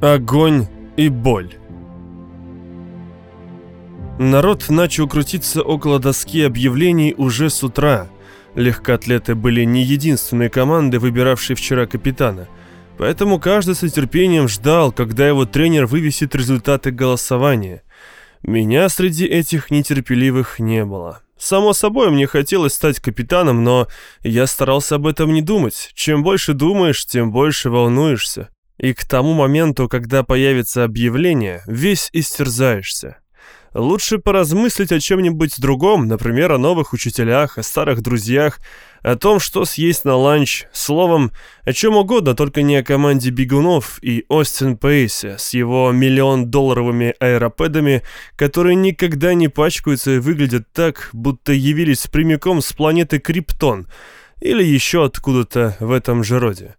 Огонь и боль. Народ начал крутиться около доски объявлений уже с утра. Легкоатлеты были не единственной командой, выбиравшей вчера капитана. Поэтому каждый с нетерпением ждал, когда его тренер вывесит результаты голосования. Меня среди этих нетерпеливых не было. Само собой, мне хотелось стать капитаном, но я старался об этом не думать. Чем больше думаешь, тем больше волнуешься. И к тому моменту, когда появится объявление, весь истерзаешься. Лучше поразмыслить о чем-нибудь другом, например, о новых учителях, о старых друзьях, о том, что съесть на ланч, словом, о чем угодно, только не о команде бегунов и Остин Пейсе с его миллион-долларовыми аэропедами, которые никогда не пачкаются и выглядят так, будто явились прямиком с планеты Криптон или еще откуда-то в этом же роде.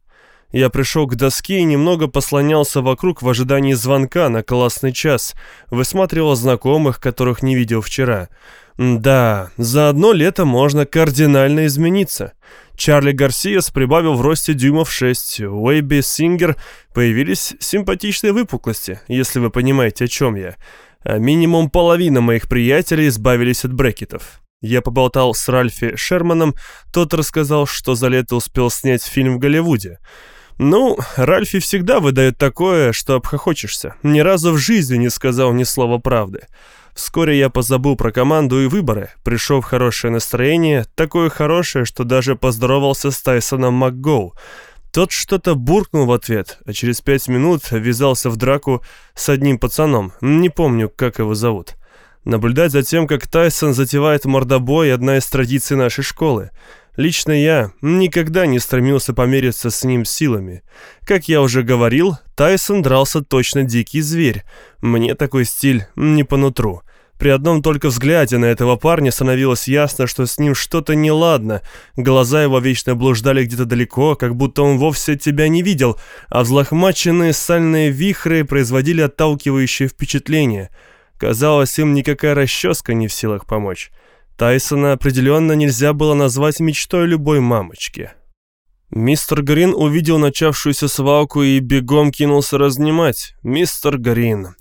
Я пришел к доске и немного послонялся вокруг в ожидании звонка на классный час, высматривал знакомых, которых не видел вчера. Да, за одно лето можно кардинально измениться. Чарли Гарсиас прибавил в росте дюймов 6, у Сингер появились симпатичные выпуклости, если вы понимаете, о чем я. А минимум половина моих приятелей избавились от брекетов. Я поболтал с Ральфи Шерманом, тот рассказал, что за лето успел снять фильм в Голливуде. Ну, Ральфи всегда выдает такое, что обхохочешься. Ни разу в жизни не сказал ни слова правды. Вскоре я позабыл про команду и выборы, пришел в хорошее настроение, такое хорошее, что даже поздоровался с Тайсоном МакГоу. Тот что-то буркнул в ответ, а через пять минут ввязался в драку с одним пацаном, не помню, как его зовут. Наблюдать за тем, как Тайсон затевает мордобой – одна из традиций нашей школы – Лично я никогда не стремился помериться с ним силами. Как я уже говорил, Тайсон дрался точно дикий зверь. Мне такой стиль не по нутру. При одном только взгляде на этого парня становилось ясно, что с ним что-то неладно. Глаза его вечно блуждали где-то далеко, как будто он вовсе тебя не видел, а взлохмаченные сальные вихры производили отталкивающее впечатление. Казалось, им никакая расческа не в силах помочь. Тайсона определенно нельзя было назвать мечтой любой мамочки. Мистер Грин увидел начавшуюся свалку и бегом кинулся разнимать. Мистер Грин.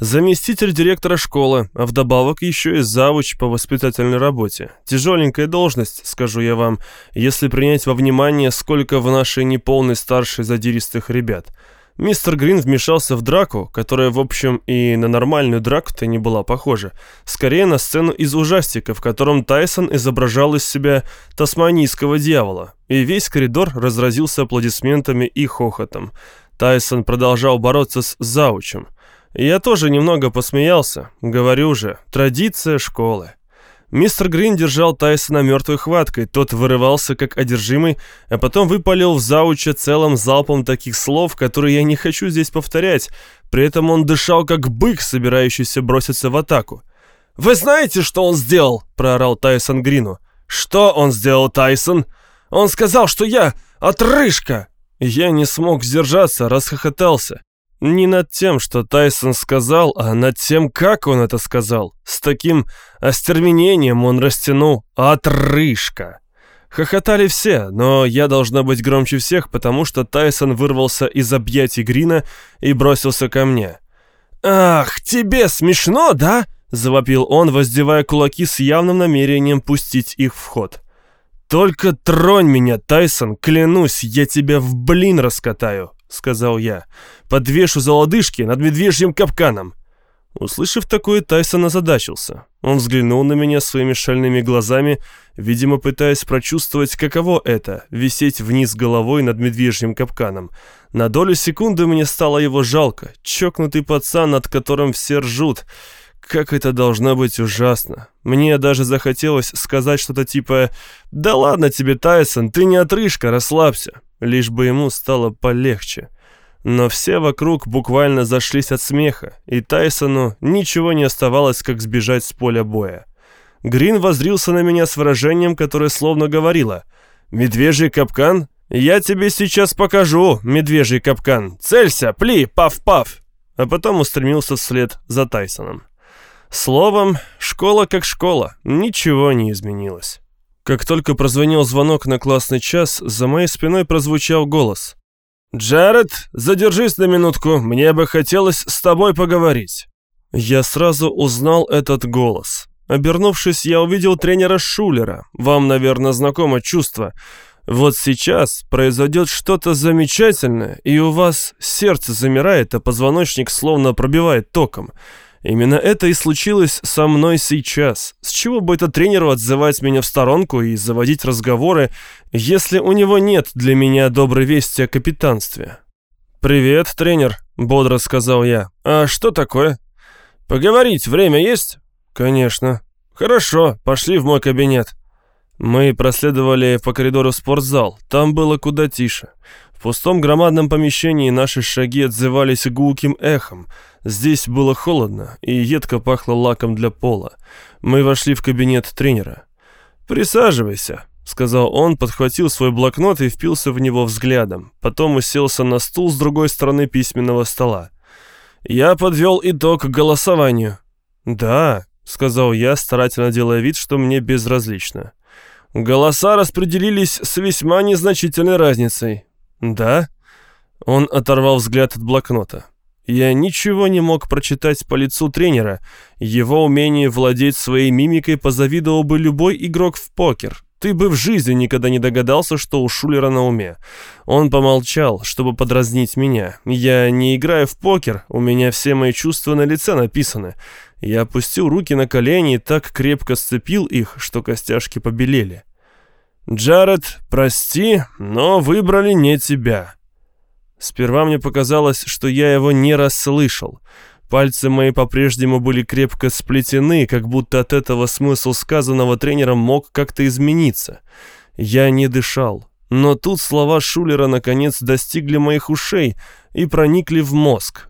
Заместитель директора школы, а вдобавок еще и завуч по воспитательной работе. Тяжеленькая должность, скажу я вам, если принять во внимание, сколько в нашей неполной старшей задиристых ребят. Мистер Грин вмешался в драку, которая, в общем, и на нормальную драку-то не была похожа. Скорее на сцену из ужастика, в котором Тайсон изображал из себя тасманийского дьявола. И весь коридор разразился аплодисментами и хохотом. Тайсон продолжал бороться с заучем. Я тоже немного посмеялся. Говорю же, традиция школы. Мистер Грин держал Тайсона мертвой хваткой, тот вырывался как одержимый, а потом выпалил в зауча целым залпом таких слов, которые я не хочу здесь повторять. При этом он дышал как бык, собирающийся броситься в атаку. «Вы знаете, что он сделал?» – проорал Тайсон Грину. «Что он сделал, Тайсон?» «Он сказал, что я отрыжка!» Я не смог сдержаться, расхохотался. Не над тем, что Тайсон сказал, а над тем, как он это сказал. С таким остервенением он растянул «отрыжка». Хохотали все, но я должна быть громче всех, потому что Тайсон вырвался из объятий Грина и бросился ко мне. «Ах, тебе смешно, да?» – завопил он, воздевая кулаки с явным намерением пустить их в ход. «Только тронь меня, Тайсон, клянусь, я тебя в блин раскатаю!» — сказал я. «Подвешу за лодыжки над медвежьим капканом». Услышав такое, Тайсон озадачился. Он взглянул на меня своими шальными глазами, видимо, пытаясь прочувствовать, каково это — висеть вниз головой над медвежьим капканом. На долю секунды мне стало его жалко. Чокнутый пацан, над которым все ржут. Как это должно быть ужасно. Мне даже захотелось сказать что-то типа «Да ладно тебе, Тайсон, ты не отрыжка, расслабься» лишь бы ему стало полегче. Но все вокруг буквально зашлись от смеха, и Тайсону ничего не оставалось, как сбежать с поля боя. Грин воздрился на меня с выражением, которое словно говорило «Медвежий капкан? Я тебе сейчас покажу, медвежий капкан! Целься, пли, пав-пав!» А потом устремился вслед за Тайсоном. Словом, школа как школа, ничего не изменилось. Как только прозвонил звонок на классный час, за моей спиной прозвучал голос. «Джаред, задержись на минутку, мне бы хотелось с тобой поговорить». Я сразу узнал этот голос. Обернувшись, я увидел тренера Шулера. Вам, наверное, знакомо чувство. Вот сейчас произойдет что-то замечательное, и у вас сердце замирает, а позвоночник словно пробивает током. Именно это и случилось со мной сейчас. С чего бы этот тренеру отзывать меня в сторонку и заводить разговоры, если у него нет для меня доброй вести о капитанстве? «Привет, тренер», — бодро сказал я. «А что такое?» «Поговорить время есть?» «Конечно». «Хорошо, пошли в мой кабинет». Мы проследовали по коридору в спортзал. Там было куда тише. В пустом громадном помещении наши шаги отзывались гулким эхом. Здесь было холодно, и едко пахло лаком для пола. Мы вошли в кабинет тренера. «Присаживайся», — сказал он, подхватил свой блокнот и впился в него взглядом. Потом уселся на стул с другой стороны письменного стола. «Я подвел итог голосованию». «Да», — сказал я, старательно делая вид, что мне безразлично. Голоса распределились с весьма незначительной разницей. Да? Он оторвал взгляд от блокнота. Я ничего не мог прочитать по лицу тренера. Его умение владеть своей мимикой позавидовал бы любой игрок в покер. Ты бы в жизни никогда не догадался, что у Шулера на уме. Он помолчал, чтобы подразнить меня. Я не играю в покер, у меня все мои чувства на лице написаны. Я опустил руки на колени и так крепко сцепил их, что костяшки побелели. «Джаред, прости, но выбрали не тебя». Сперва мне показалось, что я его не расслышал. Пальцы мои по-прежнему были крепко сплетены, как будто от этого смысл сказанного тренером мог как-то измениться. Я не дышал. Но тут слова Шулера наконец достигли моих ушей и проникли в мозг.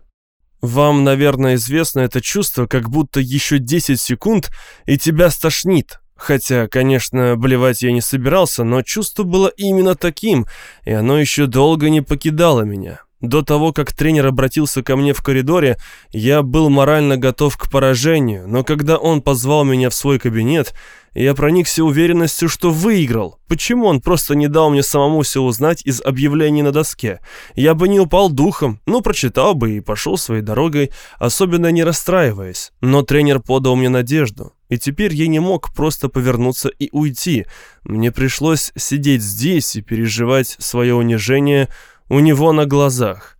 Вам, наверное, известно это чувство, как будто еще 10 секунд, и тебя стошнит. Хотя, конечно, блевать я не собирался, но чувство было именно таким, и оно еще долго не покидало меня. До того, как тренер обратился ко мне в коридоре, я был морально готов к поражению, но когда он позвал меня в свой кабинет, я проникся уверенностью, что выиграл. Почему он просто не дал мне самому все узнать из объявлений на доске? Я бы не упал духом, ну, прочитал бы и пошел своей дорогой, особенно не расстраиваясь. Но тренер подал мне надежду, и теперь я не мог просто повернуться и уйти. Мне пришлось сидеть здесь и переживать свое унижение у него на глазах.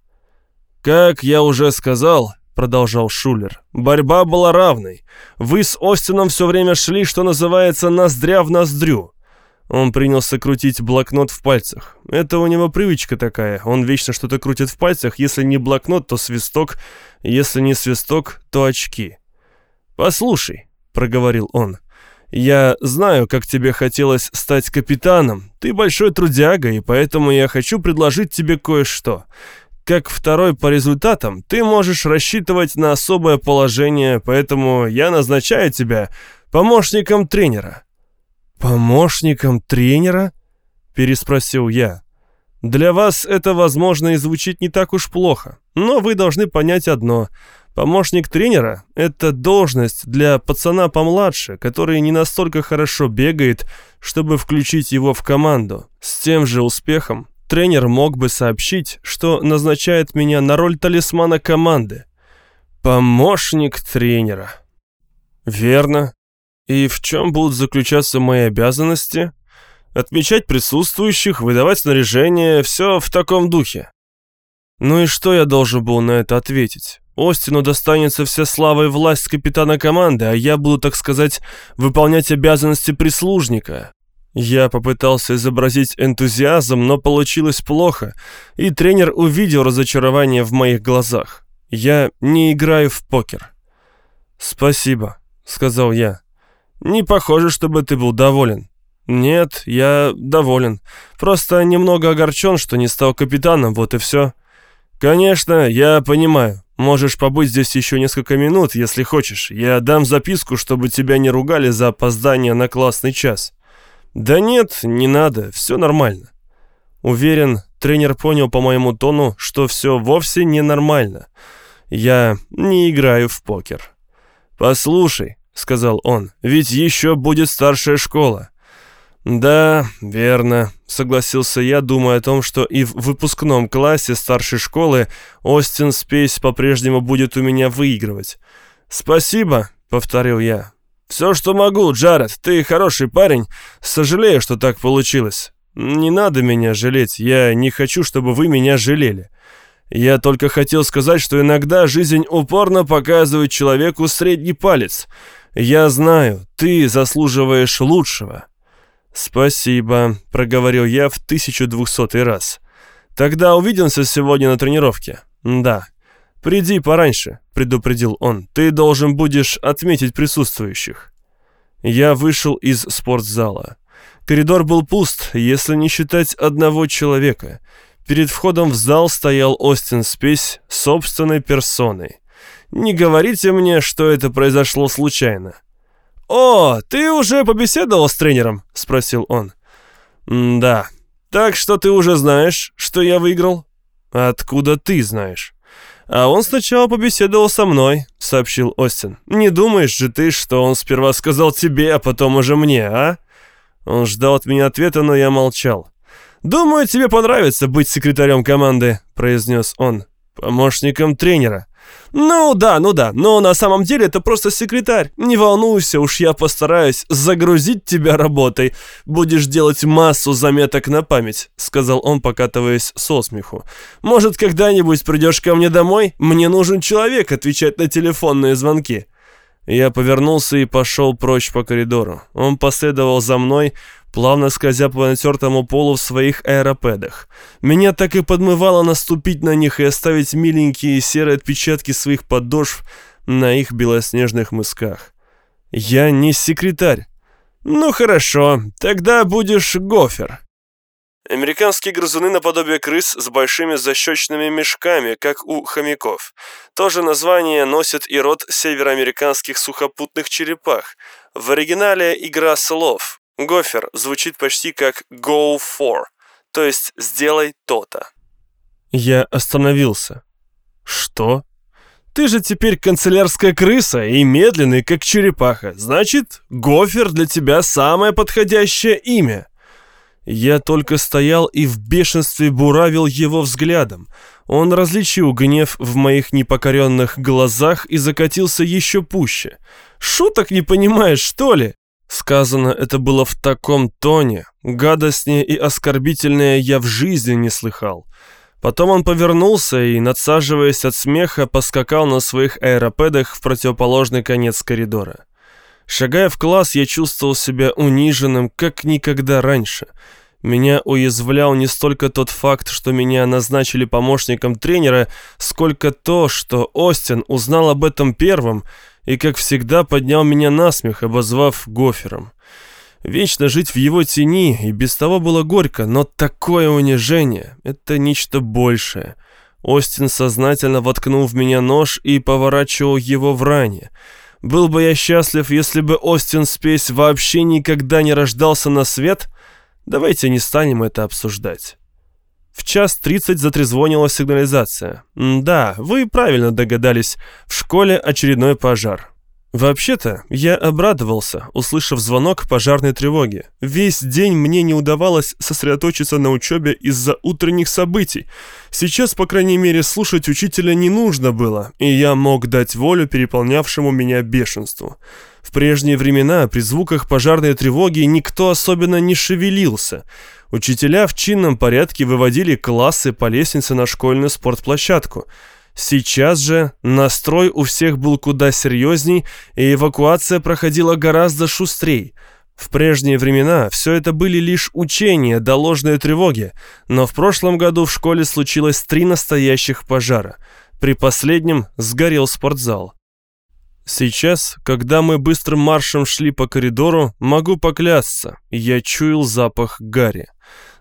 «Как я уже сказал», — продолжал Шулер, — «борьба была равной. Вы с Остином все время шли, что называется, ноздря в ноздрю». Он принялся крутить блокнот в пальцах. Это у него привычка такая. Он вечно что-то крутит в пальцах. Если не блокнот, то свисток. Если не свисток, то очки. «Послушай», — проговорил он, я знаю, как тебе хотелось стать капитаном. Ты большой трудяга, и поэтому я хочу предложить тебе кое-что. Как второй по результатам, ты можешь рассчитывать на особое положение, поэтому я назначаю тебя помощником тренера». «Помощником тренера?» – переспросил я. «Для вас это, возможно, и звучит не так уж плохо, но вы должны понять одно – Помощник тренера – это должность для пацана помладше, который не настолько хорошо бегает, чтобы включить его в команду. С тем же успехом тренер мог бы сообщить, что назначает меня на роль талисмана команды. Помощник тренера. Верно. И в чем будут заключаться мои обязанности? Отмечать присутствующих, выдавать снаряжение, все в таком духе. Ну и что я должен был на это ответить? Остину достанется вся слава и власть капитана команды, а я буду, так сказать, выполнять обязанности прислужника. Я попытался изобразить энтузиазм, но получилось плохо, и тренер увидел разочарование в моих глазах. Я не играю в покер. «Спасибо», — сказал я. «Не похоже, чтобы ты был доволен». «Нет, я доволен. Просто немного огорчен, что не стал капитаном, вот и все». «Конечно, я понимаю. Можешь побыть здесь еще несколько минут, если хочешь. Я дам записку, чтобы тебя не ругали за опоздание на классный час». «Да нет, не надо, все нормально». Уверен, тренер понял по моему тону, что все вовсе не нормально. Я не играю в покер. «Послушай», — сказал он, — «ведь еще будет старшая школа». «Да, верно», — согласился я, думая о том, что и в выпускном классе старшей школы Остин Спейс по-прежнему будет у меня выигрывать. «Спасибо», — повторил я. «Все, что могу, Джаред, ты хороший парень. Сожалею, что так получилось. Не надо меня жалеть, я не хочу, чтобы вы меня жалели. Я только хотел сказать, что иногда жизнь упорно показывает человеку средний палец. Я знаю, ты заслуживаешь лучшего». «Спасибо», — проговорил я в 1200 раз. «Тогда увидимся сегодня на тренировке?» «Да». «Приди пораньше», — предупредил он. «Ты должен будешь отметить присутствующих». Я вышел из спортзала. Коридор был пуст, если не считать одного человека. Перед входом в зал стоял Остин Спесь собственной персоной. Не говорите мне, что это произошло случайно. «О, ты уже побеседовал с тренером?» — спросил он. «Да. Так что ты уже знаешь, что я выиграл?» «Откуда ты знаешь?» «А он сначала побеседовал со мной», — сообщил Остин. «Не думаешь же ты, что он сперва сказал тебе, а потом уже мне, а?» Он ждал от меня ответа, но я молчал. «Думаю, тебе понравится быть секретарем команды», — произнес он. «Помощником тренера». «Ну да, ну да, но на самом деле это просто секретарь. Не волнуйся, уж я постараюсь загрузить тебя работой. Будешь делать массу заметок на память», — сказал он, покатываясь со смеху. «Может, когда-нибудь придешь ко мне домой? Мне нужен человек отвечать на телефонные звонки». Я повернулся и пошел прочь по коридору. Он последовал за мной, плавно скользя по натертому полу в своих аэропедах. Меня так и подмывало наступить на них и оставить миленькие серые отпечатки своих подошв на их белоснежных мысках. Я не секретарь. Ну хорошо, тогда будешь гофер. Американские грызуны наподобие крыс с большими защечными мешками, как у хомяков. То же название носит и род североамериканских сухопутных черепах. В оригинале игра слов. Гофер звучит почти как «go for», то есть «сделай то-то». Я остановился. «Что?» «Ты же теперь канцелярская крыса и медленный, как черепаха. Значит, Гофер для тебя самое подходящее имя». Я только стоял и в бешенстве буравил его взглядом. Он различил гнев в моих непокоренных глазах и закатился еще пуще. «Шуток не понимаешь, что ли?» Сказано это было в таком тоне, гадостнее и оскорбительнее я в жизни не слыхал. Потом он повернулся и, надсаживаясь от смеха, поскакал на своих аэропедах в противоположный конец коридора. Шагая в класс, я чувствовал себя униженным, как никогда раньше. Меня уязвлял не столько тот факт, что меня назначили помощником тренера, сколько то, что Остин узнал об этом первым и, как всегда, поднял меня на смех, обозвав гофером. Вечно жить в его тени и без того было горько, но такое унижение — это нечто большее. Остин сознательно воткнул в меня нож и поворачивал его в ране. Был бы я счастлив, если бы Остин Спейс вообще никогда не рождался на свет? Давайте не станем это обсуждать. В час тридцать затрезвонила сигнализация. Да, вы правильно догадались, в школе очередной пожар. Вообще-то, я обрадовался, услышав звонок пожарной тревоги. Весь день мне не удавалось сосредоточиться на учебе из-за утренних событий. Сейчас, по крайней мере, слушать учителя не нужно было, и я мог дать волю переполнявшему меня бешенству. В прежние времена при звуках пожарной тревоги никто особенно не шевелился – Учителя в чинном порядке выводили классы по лестнице на школьную спортплощадку. Сейчас же настрой у всех был куда серьезней, и эвакуация проходила гораздо шустрей. В прежние времена все это были лишь учения да ложные тревоги, но в прошлом году в школе случилось три настоящих пожара. При последнем сгорел спортзал. Сейчас, когда мы быстрым маршем шли по коридору, могу поклясться, я чуял запах гари.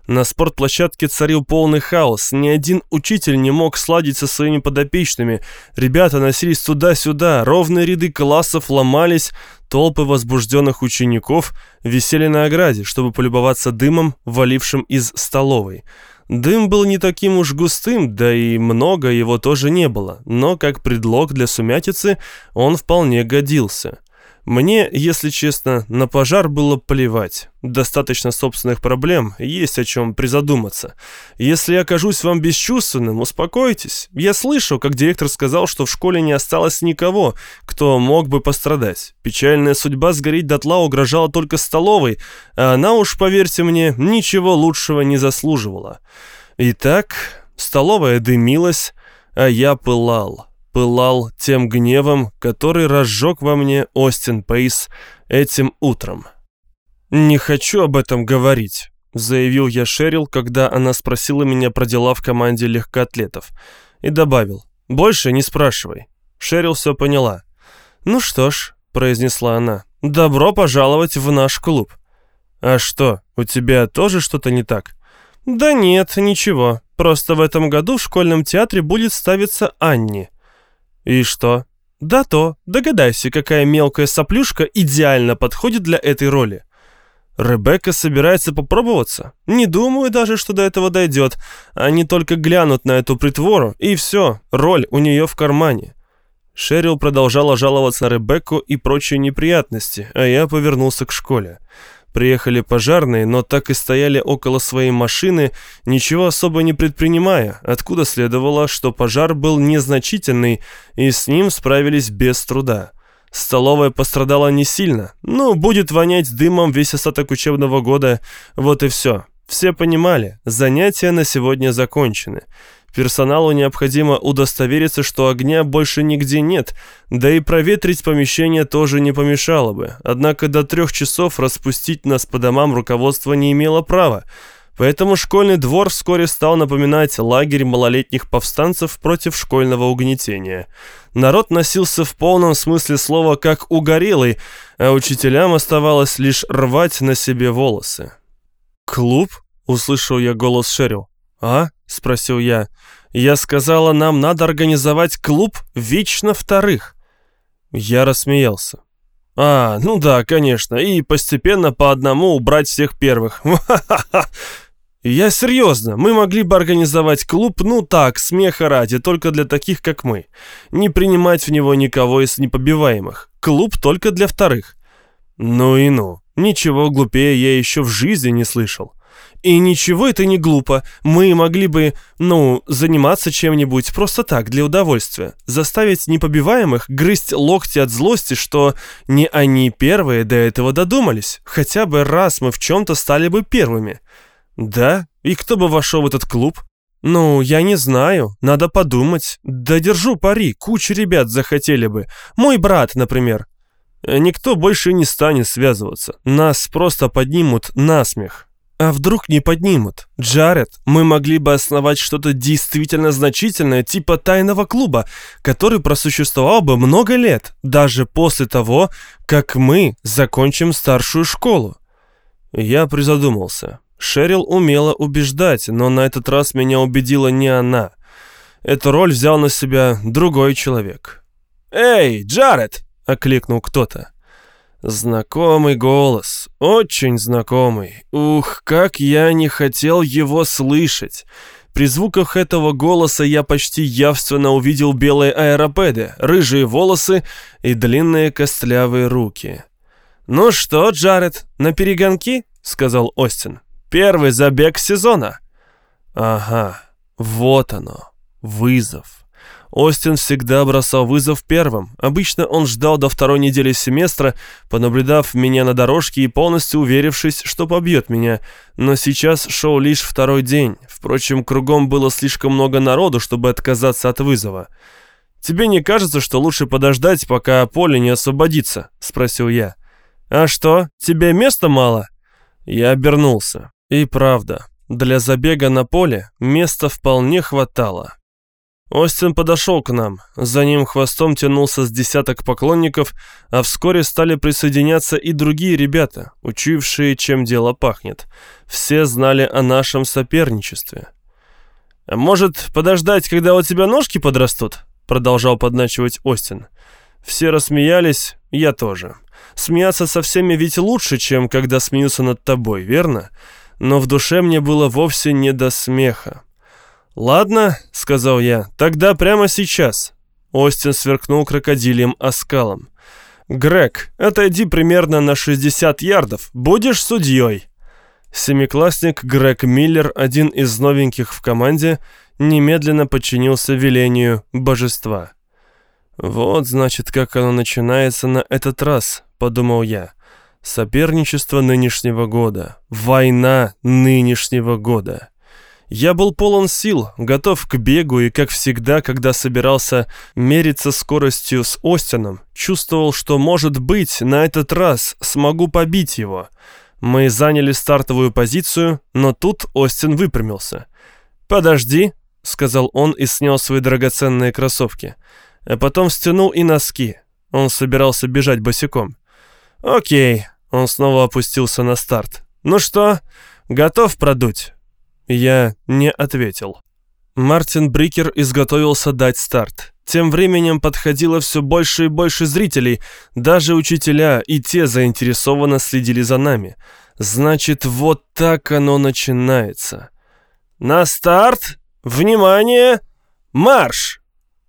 На спортплощадке царил полный хаос, ни один учитель не мог сладить со своими подопечными. Ребята носились туда-сюда, ровные ряды классов ломались, толпы возбужденных учеников висели на ограде, чтобы полюбоваться дымом, валившим из столовой. Дым был не таким уж густым, да и много его тоже не было, но как предлог для сумятицы он вполне годился. Мне, если честно, на пожар было плевать. Достаточно собственных проблем, есть о чем призадуматься. Если я окажусь вам бесчувственным, успокойтесь. Я слышал, как директор сказал, что в школе не осталось никого, кто мог бы пострадать. Печальная судьба сгореть дотла угрожала только столовой, а она уж, поверьте мне, ничего лучшего не заслуживала. Итак, столовая дымилась, а я пылал пылал тем гневом, который разжег во мне Остин Пейс этим утром. «Не хочу об этом говорить», — заявил я Шерил, когда она спросила меня про дела в команде легкоатлетов. И добавил, «Больше не спрашивай». Шерил все поняла. «Ну что ж», — произнесла она, — «добро пожаловать в наш клуб». «А что, у тебя тоже что-то не так?» «Да нет, ничего. Просто в этом году в школьном театре будет ставиться Анни». «И что?» «Да то. Догадайся, какая мелкая соплюшка идеально подходит для этой роли». Ребекка собирается попробоваться? Не думаю даже, что до этого дойдет. Они только глянут на эту притвору, и все, роль у нее в кармане. Шерил продолжала жаловаться на Ребекку и прочие неприятности, а я повернулся к школе. Приехали пожарные, но так и стояли около своей машины, ничего особо не предпринимая, откуда следовало, что пожар был незначительный, и с ним справились без труда. Столовая пострадала не сильно, но будет вонять дымом весь остаток учебного года, вот и все. Все понимали, занятия на сегодня закончены. Персоналу необходимо удостовериться, что огня больше нигде нет, да и проветрить помещение тоже не помешало бы. Однако до трех часов распустить нас по домам руководство не имело права. Поэтому школьный двор вскоре стал напоминать лагерь малолетних повстанцев против школьного угнетения. Народ носился в полном смысле слова как угорелый, а учителям оставалось лишь рвать на себе волосы. «Клуб?» — услышал я голос Шерил. «А?» — спросил я. «Я сказала, нам надо организовать клуб вечно вторых». Я рассмеялся. «А, ну да, конечно, и постепенно по одному убрать всех первых. Я серьезно, мы могли бы организовать клуб, ну так, смеха ради, только для таких, как мы. Не принимать в него никого из непобиваемых. Клуб только для вторых». «Ну и ну, ничего глупее я еще в жизни не слышал». И ничего это не глупо. Мы могли бы, ну, заниматься чем-нибудь просто так, для удовольствия. Заставить непобиваемых грызть локти от злости, что не они первые до этого додумались. Хотя бы раз мы в чем-то стали бы первыми. Да? И кто бы вошел в этот клуб? «Ну, я не знаю. Надо подумать. Да держу пари, куча ребят захотели бы. Мой брат, например». «Никто больше не станет связываться. Нас просто поднимут на смех». А вдруг не поднимут? Джаред, мы могли бы основать что-то действительно значительное, типа тайного клуба, который просуществовал бы много лет, даже после того, как мы закончим старшую школу. Я призадумался. Шерил умела убеждать, но на этот раз меня убедила не она. Эту роль взял на себя другой человек. «Эй, Джаред!» — окликнул кто-то. Знакомый голос, очень знакомый. Ух, как я не хотел его слышать. При звуках этого голоса я почти явственно увидел белые аэропеды, рыжие волосы и длинные костлявые руки. «Ну что, Джаред, на перегонки?» — сказал Остин. «Первый забег сезона». «Ага, вот оно, вызов». Остин всегда бросал вызов первым. Обычно он ждал до второй недели семестра, понаблюдав меня на дорожке и полностью уверившись, что побьет меня. Но сейчас шел лишь второй день. Впрочем, кругом было слишком много народу, чтобы отказаться от вызова. «Тебе не кажется, что лучше подождать, пока поле не освободится?» — спросил я. «А что, тебе места мало?» Я обернулся. И правда, для забега на поле места вполне хватало. Остин подошел к нам. За ним хвостом тянулся с десяток поклонников, а вскоре стали присоединяться и другие ребята, учившие, чем дело пахнет. Все знали о нашем соперничестве. «А «Может, подождать, когда у тебя ножки подрастут?» Продолжал подначивать Остин. Все рассмеялись, я тоже. Смеяться со всеми ведь лучше, чем когда смеются над тобой, верно? Но в душе мне было вовсе не до смеха. «Ладно», — сказал я, — «тогда прямо сейчас». Остин сверкнул крокодилем оскалом. «Грег, отойди примерно на 60 ярдов. Будешь судьей». Семиклассник Грег Миллер, один из новеньких в команде, немедленно подчинился велению божества. «Вот, значит, как оно начинается на этот раз», — подумал я. «Соперничество нынешнего года. Война нынешнего года». Я был полон сил, готов к бегу и, как всегда, когда собирался мериться скоростью с Остином, чувствовал, что, может быть, на этот раз смогу побить его. Мы заняли стартовую позицию, но тут Остин выпрямился. «Подожди», — сказал он и снял свои драгоценные кроссовки. А потом стянул и носки. Он собирался бежать босиком. «Окей», — он снова опустился на старт. «Ну что, готов продуть?» Я не ответил. Мартин Брикер изготовился дать старт. Тем временем подходило все больше и больше зрителей, даже учителя, и те заинтересованно следили за нами. Значит, вот так оно начинается. «На старт! Внимание! Марш!»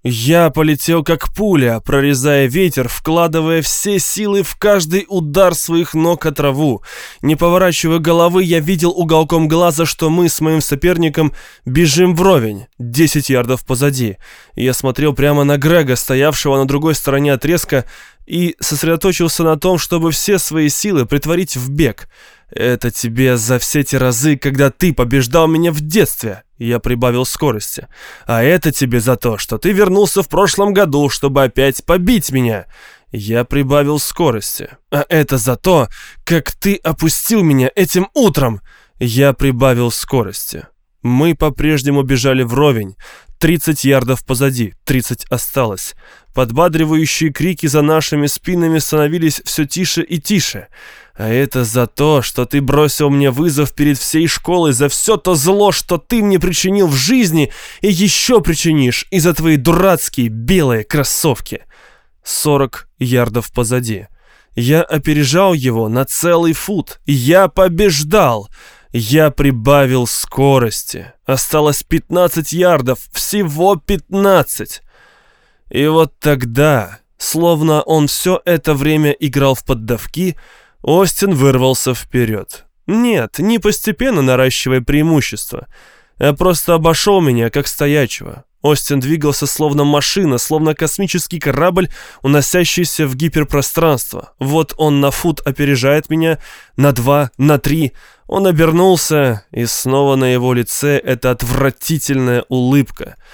Я полетел как пуля, прорезая ветер, вкладывая все силы в каждый удар своих ног о траву. Не поворачивая головы, я видел уголком глаза, что мы с моим соперником бежим вровень, 10 ярдов позади. Я смотрел прямо на Грега, стоявшего на другой стороне отрезка, и сосредоточился на том, чтобы все свои силы притворить в бег. Это тебе за все те разы, когда ты побеждал меня в детстве. Я прибавил скорости. А это тебе за то, что ты вернулся в прошлом году, чтобы опять побить меня. Я прибавил скорости. А это за то, как ты опустил меня этим утром. Я прибавил скорости. Мы по-прежнему бежали вровень. 30 ярдов позади, 30 осталось. Подбадривающие крики за нашими спинами становились все тише и тише. А это за то, что ты бросил мне вызов перед всей школой, за все то зло, что ты мне причинил в жизни и еще причинишь из-за твоей дурацкие белые кроссовки. 40 ярдов позади. Я опережал его на целый фут. Я побеждал. Я прибавил скорости. Осталось 15 ярдов. Всего 15. И вот тогда, словно он все это время играл в поддавки, Остин вырвался вперед. Нет, не постепенно наращивая преимущество, а просто обошел меня, как стоячего. Остин двигался словно машина, словно космический корабль, уносящийся в гиперпространство. Вот он на фут опережает меня, на два, на три. Он обернулся, и снова на его лице эта отвратительная улыбка —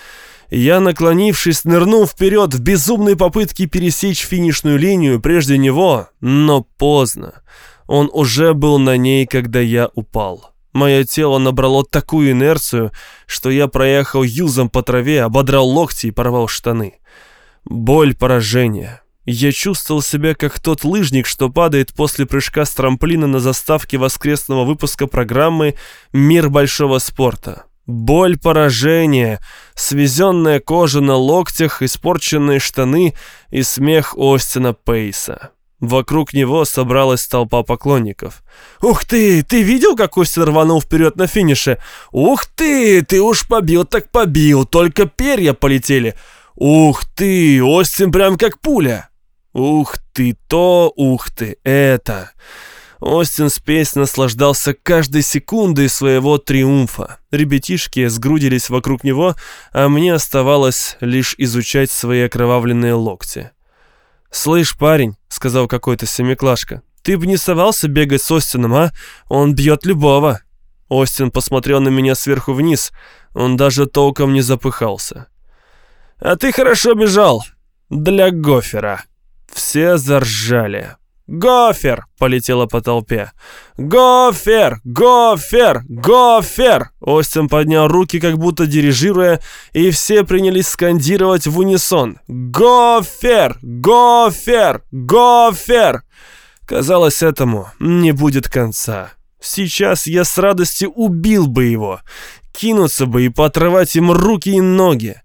я, наклонившись, нырнул вперед в безумной попытке пересечь финишную линию прежде него, но поздно. Он уже был на ней, когда я упал. Мое тело набрало такую инерцию, что я проехал юзом по траве, ободрал локти и порвал штаны. Боль поражения. Я чувствовал себя как тот лыжник, что падает после прыжка с трамплина на заставке воскресного выпуска программы «Мир большого спорта». Боль поражения, свезенная кожа на локтях, испорченные штаны и смех Остина Пейса. Вокруг него собралась толпа поклонников. «Ух ты! Ты видел, как Остин рванул вперед на финише? Ух ты! Ты уж побил так побил, только перья полетели! Ух ты! Остин прям как пуля! Ух ты! То, ух ты! Это!» Остин Спейс наслаждался каждой секундой своего триумфа. Ребятишки сгрудились вокруг него, а мне оставалось лишь изучать свои окровавленные локти. «Слышь, парень», — сказал какой-то семиклашка, — «ты бы не совался бегать с Остином, а? Он бьет любого». Остин посмотрел на меня сверху вниз, он даже толком не запыхался. «А ты хорошо бежал. Для гофера». Все заржали. «Гофер!» — полетело по толпе. «Гофер! Гофер! Гофер!» Остин поднял руки, как будто дирижируя, и все принялись скандировать в унисон. «Гофер! Гофер! Гофер!» Казалось, этому не будет конца. Сейчас я с радостью убил бы его, кинуться бы и поотрывать им руки и ноги.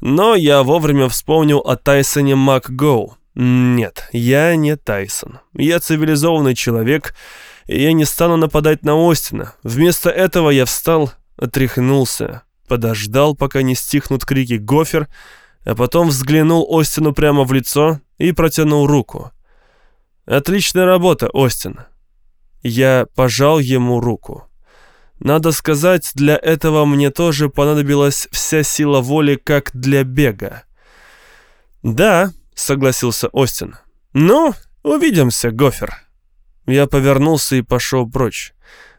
Но я вовремя вспомнил о Тайсоне МакГоу. Нет, я не Тайсон. Я цивилизованный человек, и я не стану нападать на Остина. Вместо этого я встал, отряхнулся, подождал, пока не стихнут крики «Гофер», а потом взглянул Остину прямо в лицо и протянул руку. Отличная работа, Остин. Я пожал ему руку. Надо сказать, для этого мне тоже понадобилась вся сила воли, как для бега. «Да», — согласился Остин. «Ну, увидимся, Гофер». Я повернулся и пошел прочь.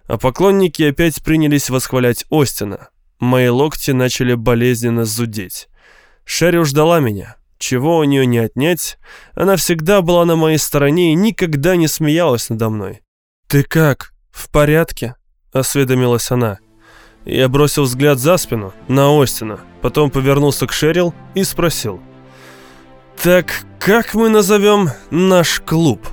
А поклонники опять принялись восхвалять Остина. Мои локти начали болезненно зудеть. Шерил ждала меня. Чего у нее не отнять, она всегда была на моей стороне и никогда не смеялась надо мной. «Ты как? В порядке?» — осведомилась она. Я бросил взгляд за спину, на Остина, потом повернулся к Шерил и спросил. «Так как мы назовем наш клуб?»